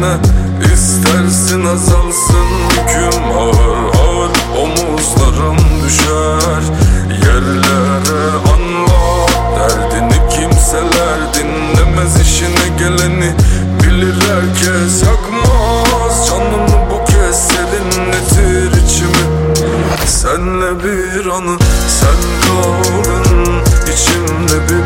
yerine İstersin azalsın yüküm ağır ağır Omuzlarım düşer. Yerlere anlat Derdini kimseler dinlemez işine geleni. Bilir herkes yakmaz Canımı bu kez serinletir içimi. Senle bir anı sen kaldın içimde bir